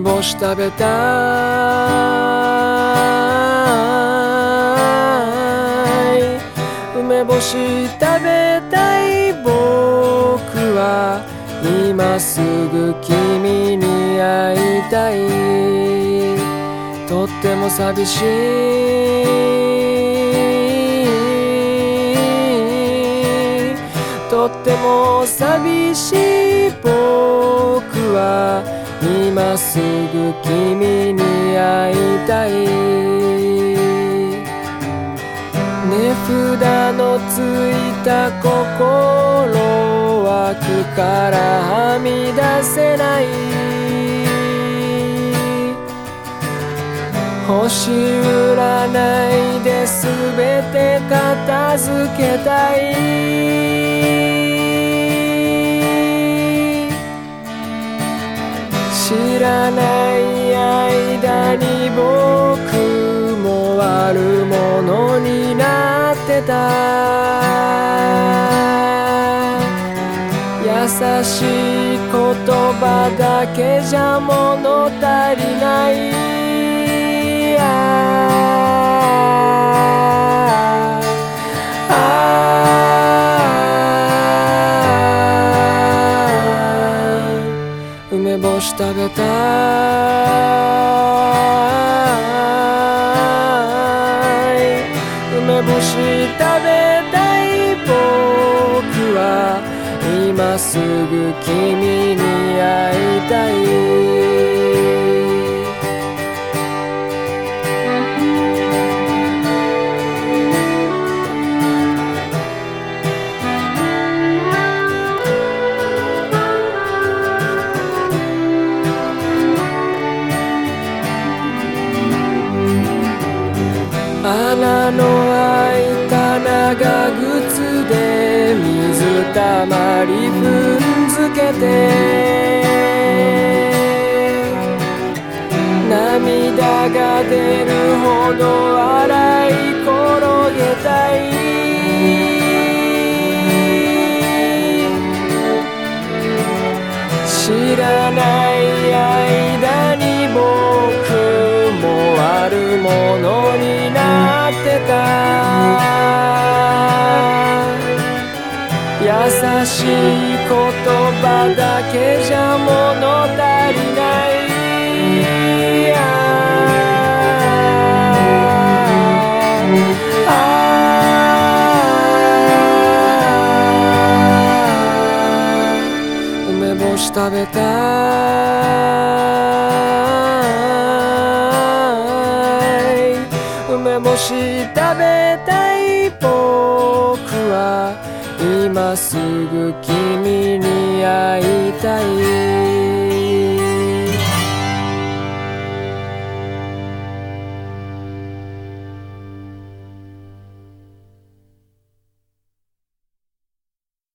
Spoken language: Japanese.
干し食べたい。梅干し食べたい僕は今すぐ君に会いたい。とっても寂しい。とっても寂しい僕。今すぐ君に会いたい。値札のついた心枠からはみ出せない。星占いで全て片付けたい。た。優しい言葉だけじゃ物足りない。梅干し食べたし食べたい僕は今すぐ君に会いたい穴の長靴で水たまり踏んづけて涙が出るほど洗い転げたい。知らないしい言葉だけじゃ物足りない。梅干し食べたい。梅干し食べたい僕は。今すぐ君に